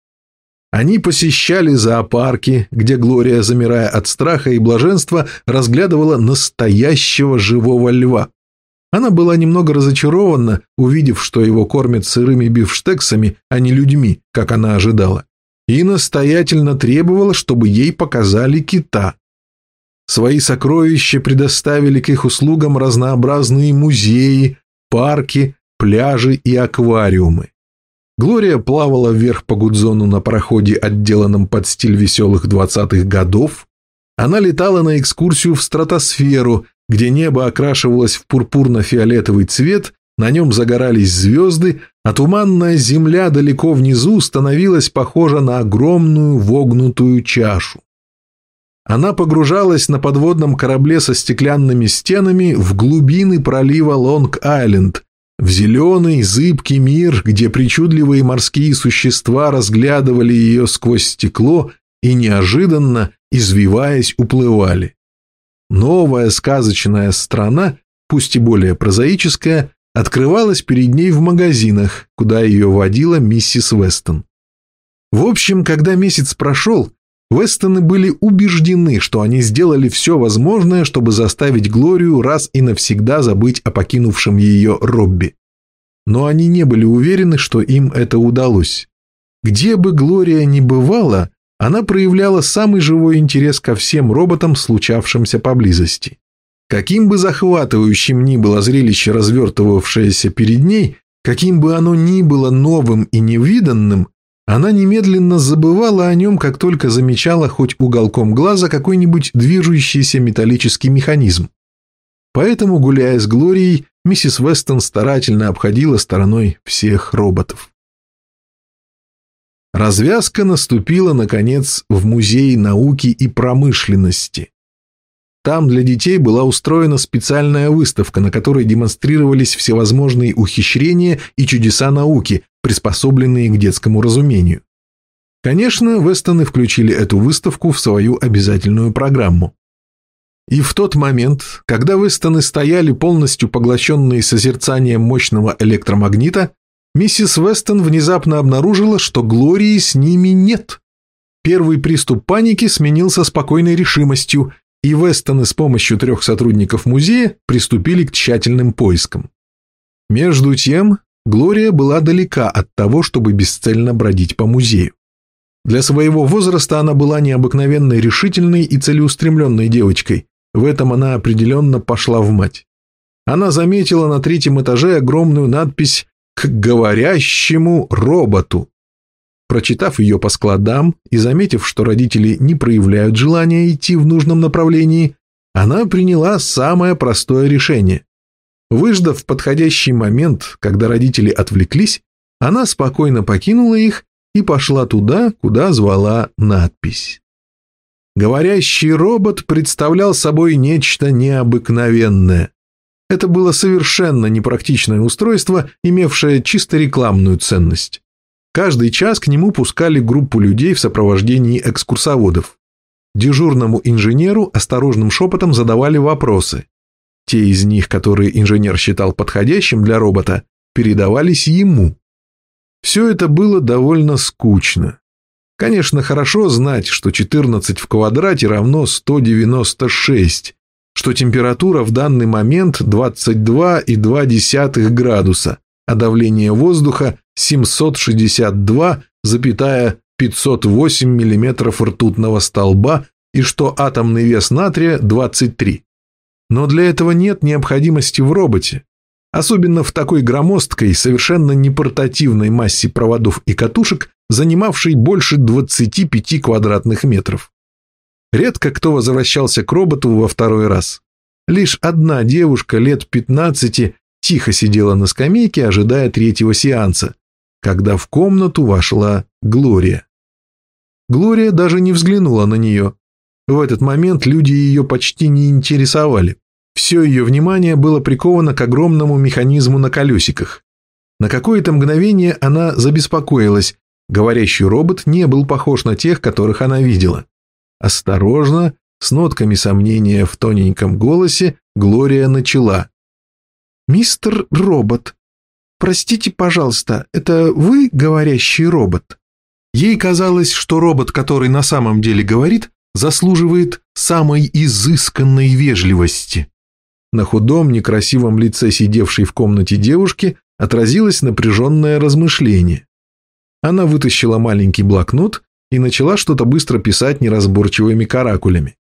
Они посещали зоопарки, где Глория, замирая от страха и блаженства, разглядывала настоящего живого льва. Она была немного разочарована, увидев, что его кормят сырыми бифштексами, а не людьми, как она ожидала и настоятельно требовала, чтобы ей показали кита. Свои сокровища предоставили к их услугам разнообразные музеи, парки, пляжи и аквариумы. Глория плавала вверх по Гудзону на проходе, отделанном под стиль веселых двадцатых годов. Она летала на экскурсию в стратосферу, где небо окрашивалось в пурпурно-фиолетовый цвет, на нем загорались звезды, а туманная земля далеко внизу становилась похожа на огромную вогнутую чашу. Она погружалась на подводном корабле со стеклянными стенами в глубины пролива Лонг-Айленд, в зеленый, зыбкий мир, где причудливые морские существа разглядывали ее сквозь стекло и неожиданно, извиваясь, уплывали. Новая сказочная страна, пусть и более прозаическая, открывалась перед ней в магазинах, куда ее водила миссис Вестон. В общем, когда месяц прошел, Вестоны были убеждены, что они сделали все возможное, чтобы заставить Глорию раз и навсегда забыть о покинувшем ее Робби. Но они не были уверены, что им это удалось. Где бы Глория ни бывала, она проявляла самый живой интерес ко всем роботам, случавшимся поблизости. Каким бы захватывающим ни было зрелище, развертывавшееся перед ней, каким бы оно ни было новым и невиданным, она немедленно забывала о нем, как только замечала хоть уголком глаза какой-нибудь движущийся металлический механизм. Поэтому, гуляя с Глорией, миссис Вестон старательно обходила стороной всех роботов. Развязка наступила, наконец, в Музее науки и промышленности. Там для детей была устроена специальная выставка, на которой демонстрировались всевозможные ухищрения и чудеса науки, приспособленные к детскому разумению. Конечно, Вестоны включили эту выставку в свою обязательную программу. И в тот момент, когда Вестоны стояли полностью поглощенные созерцанием мощного электромагнита, миссис Вестон внезапно обнаружила, что Глории с ними нет. Первый приступ паники сменился спокойной решимостью, и Вестоны с помощью трех сотрудников музея приступили к тщательным поискам. Между тем, Глория была далека от того, чтобы бесцельно бродить по музею. Для своего возраста она была необыкновенной решительной и целеустремленной девочкой, в этом она определенно пошла в мать. Она заметила на третьем этаже огромную надпись «К говорящему роботу». Прочитав ее по складам и заметив, что родители не проявляют желания идти в нужном направлении, она приняла самое простое решение. Выждав подходящий момент, когда родители отвлеклись, она спокойно покинула их и пошла туда, куда звала надпись. Говорящий робот представлял собой нечто необыкновенное. Это было совершенно непрактичное устройство, имевшее чисто рекламную ценность. Каждый час к нему пускали группу людей в сопровождении экскурсоводов. Дежурному инженеру осторожным шепотом задавали вопросы. Те из них, которые инженер считал подходящим для робота, передавались ему. Все это было довольно скучно. Конечно, хорошо знать, что 14 в квадрате равно 196, что температура в данный момент 22,2 градуса, а давление воздуха 762,508 мм ртутного столба и что атомный вес натрия 23. Но для этого нет необходимости в роботе, особенно в такой громоздкой, совершенно непортативной массе проводов и катушек, занимавший больше 25 квадратных метров. Редко кто возвращался к роботу во второй раз. Лишь одна девушка лет 15 тихо сидела на скамейке, ожидая третьего сеанса, когда в комнату вошла Глория. Глория даже не взглянула на нее. В этот момент люди ее почти не интересовали. Все ее внимание было приковано к огромному механизму на колесиках. На какое-то мгновение она забеспокоилась, Говорящий робот не был похож на тех, которых она видела. Осторожно, с нотками сомнения в тоненьком голосе, Глория начала. «Мистер робот, простите, пожалуйста, это вы говорящий робот?» Ей казалось, что робот, который на самом деле говорит, заслуживает самой изысканной вежливости. На худом, некрасивом лице сидевшей в комнате девушки отразилось напряженное размышление. Она вытащила маленький блокнот и начала что-то быстро писать неразборчивыми каракулями.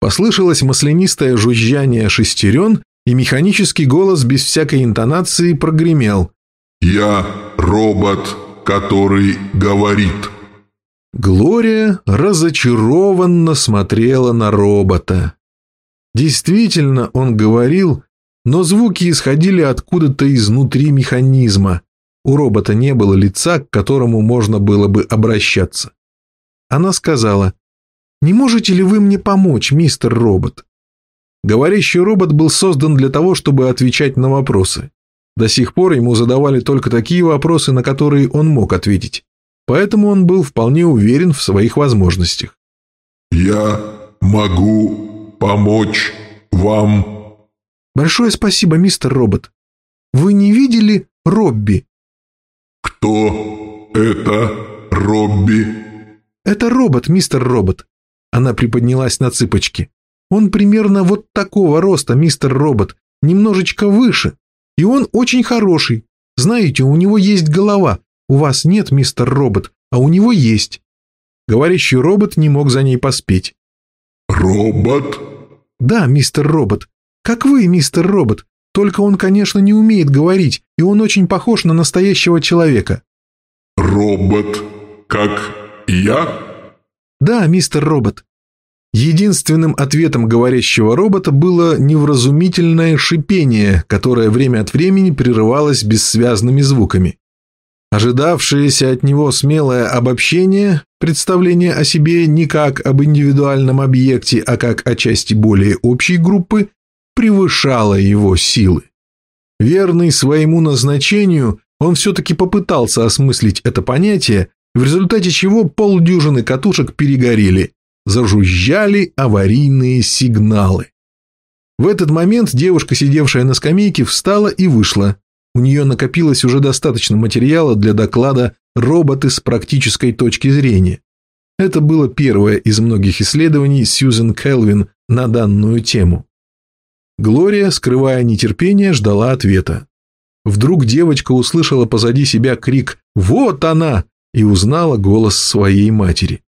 Послышалось маслянистое жужжание шестерен, и механический голос без всякой интонации прогремел. «Я робот, который говорит». Глория разочарованно смотрела на робота. Действительно, он говорил, но звуки исходили откуда-то изнутри механизма. У робота не было лица, к которому можно было бы обращаться. Она сказала, «Не можете ли вы мне помочь, мистер робот?» Говорящий робот был создан для того, чтобы отвечать на вопросы. До сих пор ему задавали только такие вопросы, на которые он мог ответить. Поэтому он был вполне уверен в своих возможностях. «Я могу помочь вам». «Большое спасибо, мистер робот. Вы не видели Робби?» «Кто это Робби?» «Это робот, мистер робот». Она приподнялась на цыпочки. «Он примерно вот такого роста, мистер робот, немножечко выше. И он очень хороший. Знаете, у него есть голова. У вас нет, мистер робот, а у него есть». Говорящий робот не мог за ней поспеть. «Робот?» «Да, мистер робот. Как вы, мистер робот. Только он, конечно, не умеет говорить, и он очень похож на настоящего человека». «Робот, как я?» «Да, мистер робот». Единственным ответом говорящего робота было невразумительное шипение, которое время от времени прерывалось бессвязными звуками. Ожидавшееся от него смелое обобщение, представление о себе не как об индивидуальном объекте, а как о части более общей группы, превышало его силы. Верный своему назначению, он все-таки попытался осмыслить это понятие, в результате чего полдюжины катушек перегорели, зажужжали аварийные сигналы. В этот момент девушка, сидевшая на скамейке, встала и вышла. У нее накопилось уже достаточно материала для доклада «Роботы с практической точки зрения». Это было первое из многих исследований Сьюзен Келвин на данную тему. Глория, скрывая нетерпение, ждала ответа. Вдруг девочка услышала позади себя крик «Вот она!» и узнала голос своей матери.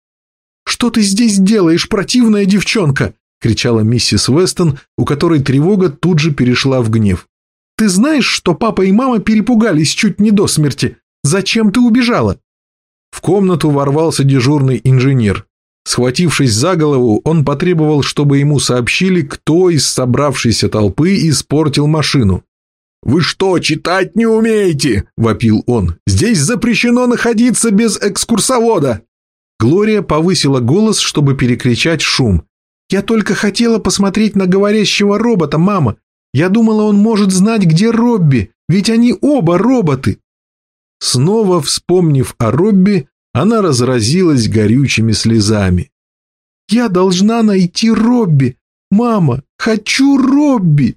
«Что ты здесь делаешь, противная девчонка?» – кричала миссис Вестон, у которой тревога тут же перешла в гнев. «Ты знаешь, что папа и мама перепугались чуть не до смерти? Зачем ты убежала?» В комнату ворвался дежурный инженер. Схватившись за голову, он потребовал, чтобы ему сообщили, кто из собравшейся толпы испортил машину. «Вы что, читать не умеете?» – вопил он. «Здесь запрещено находиться без экскурсовода!» Глория повысила голос, чтобы перекричать шум. «Я только хотела посмотреть на говорящего робота, мама. Я думала, он может знать, где Робби, ведь они оба роботы!» Снова вспомнив о Робби, она разразилась горючими слезами. «Я должна найти Робби! Мама, хочу Робби!»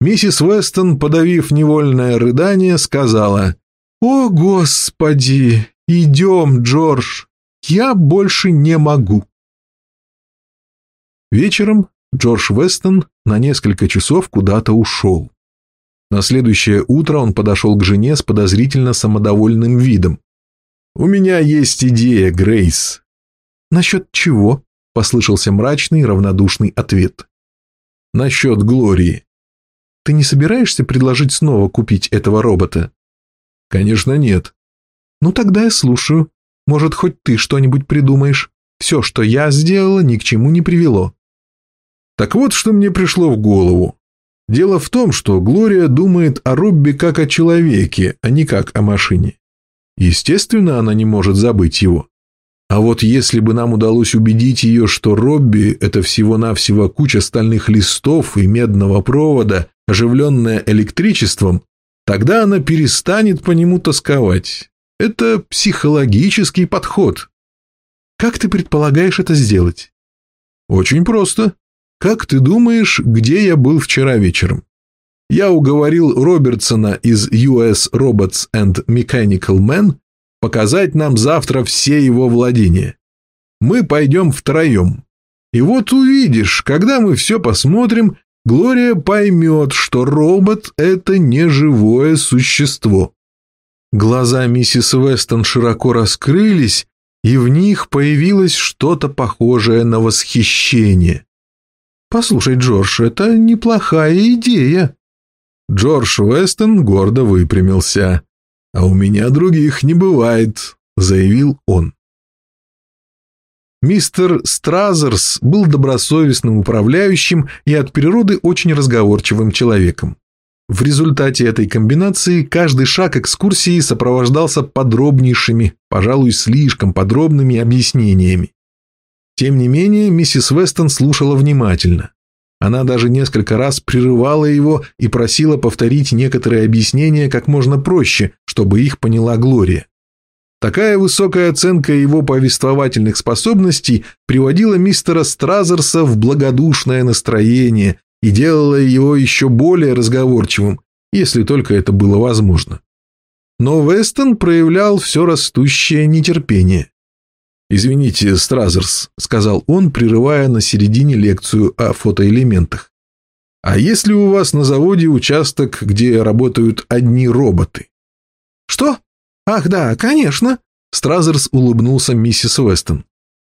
Миссис Вестон, подавив невольное рыдание, сказала, «О, Господи! Идем, Джордж! Я больше не могу!» Вечером Джордж Вестон на несколько часов куда-то ушел. На следующее утро он подошел к жене с подозрительно самодовольным видом. «У меня есть идея, Грейс». «Насчет чего?» – послышался мрачный, равнодушный ответ. «Насчет Глории. Ты не собираешься предложить снова купить этого робота?» «Конечно нет». «Ну тогда я слушаю. Может, хоть ты что-нибудь придумаешь. Все, что я сделала, ни к чему не привело». Так вот, что мне пришло в голову. Дело в том, что Глория думает о Робби как о человеке, а не как о машине. Естественно, она не может забыть его. А вот если бы нам удалось убедить ее, что Робби – это всего-навсего куча стальных листов и медного провода, оживленная электричеством, тогда она перестанет по нему тосковать. Это психологический подход. Как ты предполагаешь это сделать? Очень просто. Как ты думаешь, где я был вчера вечером? я уговорил Робертсона из US Robots and Mechanical Men показать нам завтра все его владения. Мы пойдем втроем. И вот увидишь, когда мы все посмотрим, Глория поймет, что робот – это не живое существо. Глаза миссис Вестон широко раскрылись, и в них появилось что-то похожее на восхищение. «Послушай, Джордж, это неплохая идея», Джордж Вестон гордо выпрямился. «А у меня других не бывает», — заявил он. Мистер Стразерс был добросовестным управляющим и от природы очень разговорчивым человеком. В результате этой комбинации каждый шаг экскурсии сопровождался подробнейшими, пожалуй, слишком подробными объяснениями. Тем не менее, миссис Вестон слушала внимательно. Она даже несколько раз прерывала его и просила повторить некоторые объяснения как можно проще, чтобы их поняла Глория. Такая высокая оценка его повествовательных способностей приводила мистера Стразерса в благодушное настроение и делала его еще более разговорчивым, если только это было возможно. Но Вестон проявлял все растущее нетерпение. «Извините, Стразерс», — сказал он, прерывая на середине лекцию о фотоэлементах. «А есть ли у вас на заводе участок, где работают одни роботы?» «Что? Ах да, конечно!» Стразерс улыбнулся миссис Вестон.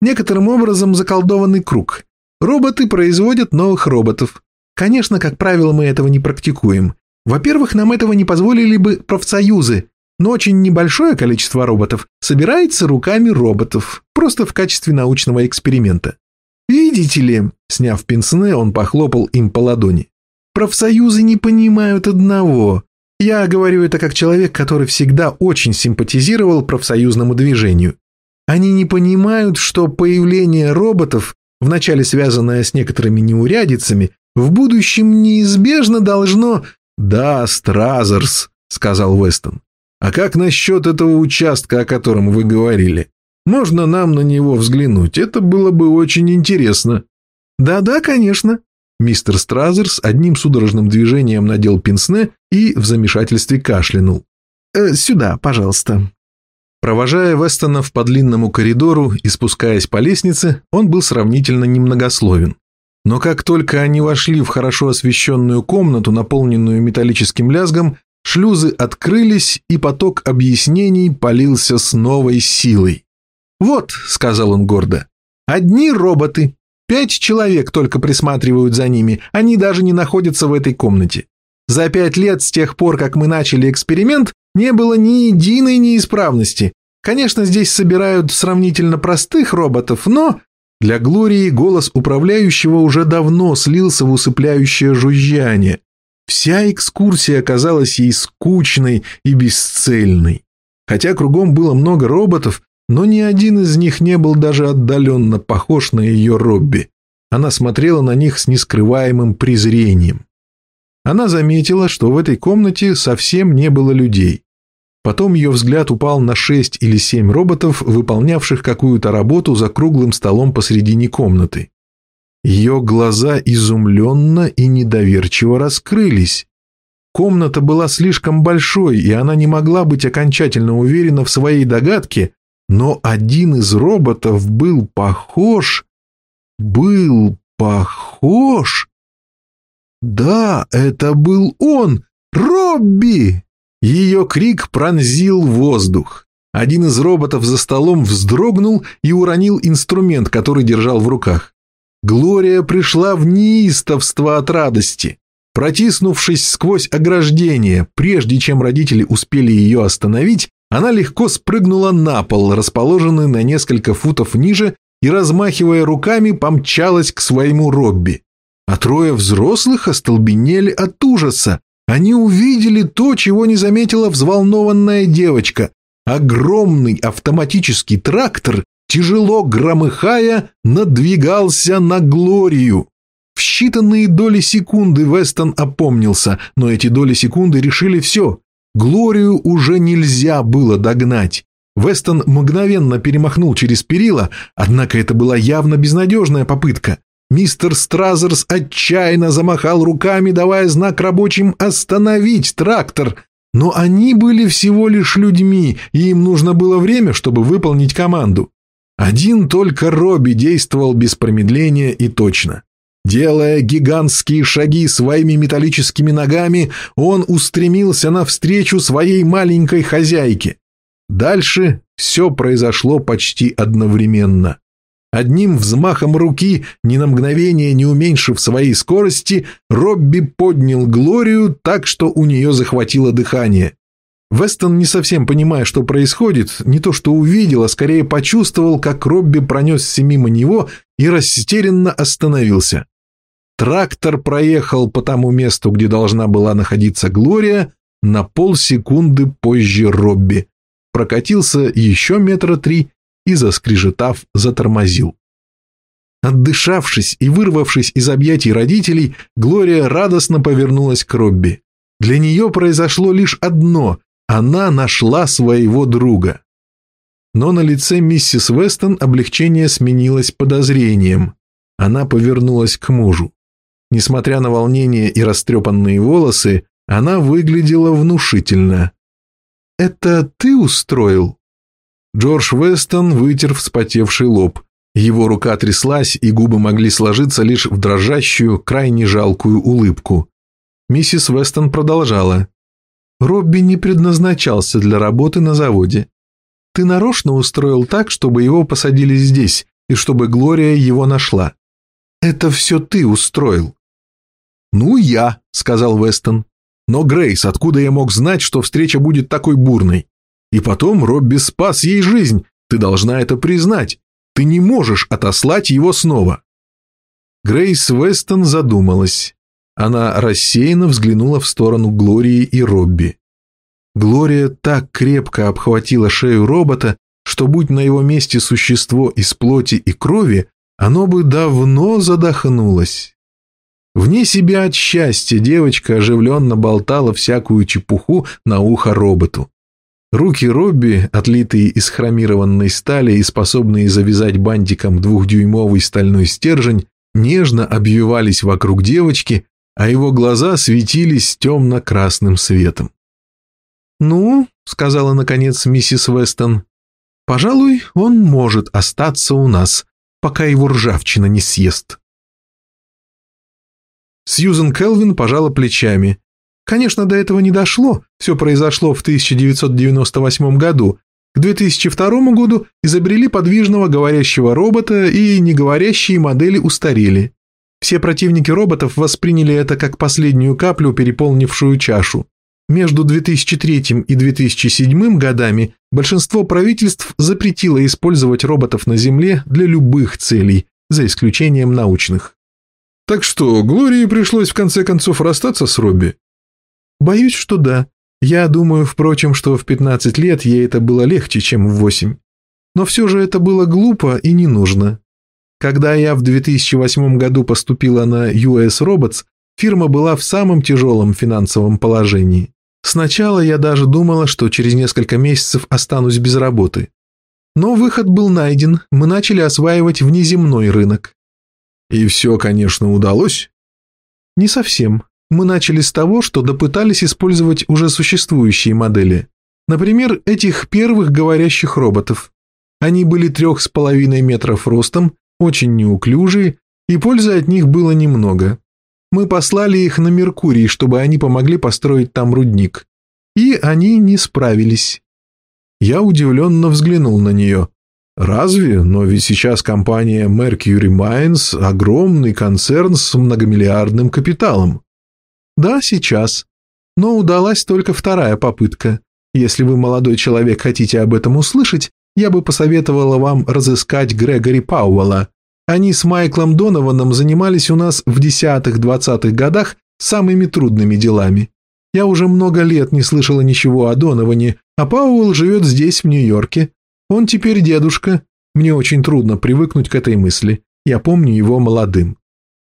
«Некоторым образом заколдованный круг. Роботы производят новых роботов. Конечно, как правило, мы этого не практикуем. Во-первых, нам этого не позволили бы профсоюзы, но очень небольшое количество роботов собирается руками роботов, просто в качестве научного эксперимента. Видите ли, сняв пенсне, он похлопал им по ладони. Профсоюзы не понимают одного. Я говорю это как человек, который всегда очень симпатизировал профсоюзному движению. Они не понимают, что появление роботов, вначале связанное с некоторыми неурядицами, в будущем неизбежно должно... «Да, Стразерс», — сказал Вестон. А как насчет этого участка, о котором вы говорили? Можно нам на него взглянуть? Это было бы очень интересно». «Да-да, конечно». Мистер Стразерс одним судорожным движением надел пенсне и в замешательстве кашлянул. «Э, «Сюда, пожалуйста». Провожая Вестона по длинному коридору и спускаясь по лестнице, он был сравнительно немногословен. Но как только они вошли в хорошо освещенную комнату, наполненную металлическим лязгом, шлюзы открылись, и поток объяснений полился с новой силой. «Вот», — сказал он гордо, — «одни роботы. Пять человек только присматривают за ними, они даже не находятся в этой комнате. За пять лет с тех пор, как мы начали эксперимент, не было ни единой неисправности. Конечно, здесь собирают сравнительно простых роботов, но... Для Глории голос управляющего уже давно слился в усыпляющее жужжание. Вся экскурсия оказалась ей скучной и бесцельной. Хотя кругом было много роботов, но ни один из них не был даже отдаленно похож на ее Робби. Она смотрела на них с нескрываемым презрением. Она заметила, что в этой комнате совсем не было людей. Потом ее взгляд упал на шесть или семь роботов, выполнявших какую-то работу за круглым столом посредине комнаты. Ее глаза изумленно и недоверчиво раскрылись. Комната была слишком большой, и она не могла быть окончательно уверена в своей догадке, но один из роботов был похож... Был похож... Да, это был он, Робби! Ее крик пронзил воздух. Один из роботов за столом вздрогнул и уронил инструмент, который держал в руках. Глория пришла в неистовство от радости. Протиснувшись сквозь ограждение, прежде чем родители успели ее остановить, она легко спрыгнула на пол, расположенный на несколько футов ниже, и, размахивая руками, помчалась к своему Робби. А трое взрослых остолбенели от ужаса. Они увидели то, чего не заметила взволнованная девочка. Огромный автоматический трактор, тяжело громыхая, надвигался на Глорию. В считанные доли секунды Вестон опомнился, но эти доли секунды решили все. Глорию уже нельзя было догнать. Вестон мгновенно перемахнул через перила, однако это была явно безнадежная попытка. Мистер Стразерс отчаянно замахал руками, давая знак рабочим остановить трактор. Но они были всего лишь людьми, и им нужно было время, чтобы выполнить команду. Один только Робби действовал без промедления и точно. Делая гигантские шаги своими металлическими ногами, он устремился навстречу своей маленькой хозяйке. Дальше все произошло почти одновременно. Одним взмахом руки, ни на мгновение не уменьшив своей скорости, Робби поднял Глорию так, что у нее захватило дыхание. Вестон, не совсем понимая, что происходит, не то что увидел, а скорее почувствовал, как Робби пронесся мимо него и растерянно остановился. Трактор проехал по тому месту, где должна была находиться Глория, на полсекунды позже Робби. Прокатился еще метра три и, заскрежетав, затормозил. Отдышавшись и вырвавшись из объятий родителей, Глория радостно повернулась к Робби. Для нее произошло лишь одно – она нашла своего друга. Но на лице миссис Вестон облегчение сменилось подозрением. Она повернулась к мужу. Несмотря на волнение и растрепанные волосы, она выглядела внушительно. «Это ты устроил?» Джордж Вестон вытер вспотевший лоб. Его рука тряслась, и губы могли сложиться лишь в дрожащую, крайне жалкую улыбку. Миссис Вестон продолжала. «Робби не предназначался для работы на заводе. Ты нарочно устроил так, чтобы его посадили здесь, и чтобы Глория его нашла. Это все ты устроил». «Ну, я», — сказал Вестон. «Но, Грейс, откуда я мог знать, что встреча будет такой бурной? И потом Робби спас ей жизнь. Ты должна это признать. Ты не можешь отослать его снова. Грейс Вестон задумалась. Она рассеянно взглянула в сторону Глории и Робби. Глория так крепко обхватила шею робота, что будь на его месте существо из плоти и крови, оно бы давно задохнулось. Вне себя от счастья девочка оживленно болтала всякую чепуху на ухо роботу. Руки Робби, отлитые из хромированной стали и способные завязать бантиком двухдюймовый стальной стержень, нежно обвивались вокруг девочки, а его глаза светились темно-красным светом. «Ну», — сказала наконец миссис Вестон, — «пожалуй, он может остаться у нас, пока его ржавчина не съест». Сьюзен Келвин пожала плечами. Конечно, до этого не дошло, все произошло в 1998 году. К 2002 году изобрели подвижного говорящего робота, и неговорящие модели устарели. Все противники роботов восприняли это как последнюю каплю, переполнившую чашу. Между 2003 и 2007 годами большинство правительств запретило использовать роботов на Земле для любых целей, за исключением научных. Так что, Глории пришлось в конце концов расстаться с Робби? Боюсь, что да. Я думаю, впрочем, что в 15 лет ей это было легче, чем в 8. Но все же это было глупо и не нужно. Когда я в 2008 году поступила на US Robots, фирма была в самом тяжелом финансовом положении. Сначала я даже думала, что через несколько месяцев останусь без работы. Но выход был найден, мы начали осваивать внеземной рынок. И все, конечно, удалось? Не совсем. Мы начали с того, что допытались использовать уже существующие модели. Например, этих первых говорящих роботов. Они были трех с половиной метров ростом, очень неуклюжие, и пользы от них было немного. Мы послали их на Меркурий, чтобы они помогли построить там рудник. И они не справились. Я удивленно взглянул на нее. Разве? Но ведь сейчас компания Mercury Mines – огромный концерн с многомиллиардным капиталом. Да, сейчас. Но удалась только вторая попытка. Если вы, молодой человек, хотите об этом услышать, я бы посоветовала вам разыскать Грегори Пауэлла. Они с Майклом Донованом занимались у нас в десятых-двадцатых годах самыми трудными делами. Я уже много лет не слышала ничего о Доноване, а Пауэлл живет здесь, в Нью-Йорке, он теперь дедушка. Мне очень трудно привыкнуть к этой мысли. Я помню его молодым.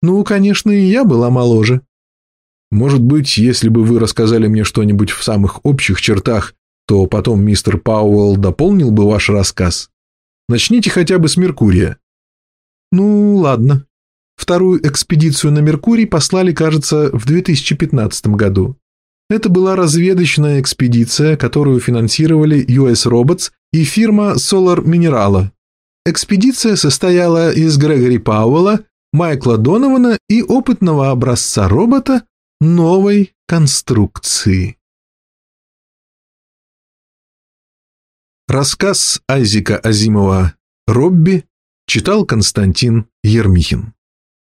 Ну, конечно, и я была моложе. Может быть, если бы вы рассказали мне что-нибудь в самых общих чертах, то потом мистер Пауэлл дополнил бы ваш рассказ. Начните хотя бы с Меркурия. Ну, ладно. Вторую экспедицию на Меркурий послали, кажется, в 2015 году. Это была разведочная экспедиция, которую финансировали US Robots и фирма Solar Mineral. Экспедиция состояла из Грегори Пауэлла, Майкла Донована и опытного образца робота новой конструкции. Рассказ Айзека Азимова «Робби» читал Константин Ермихин.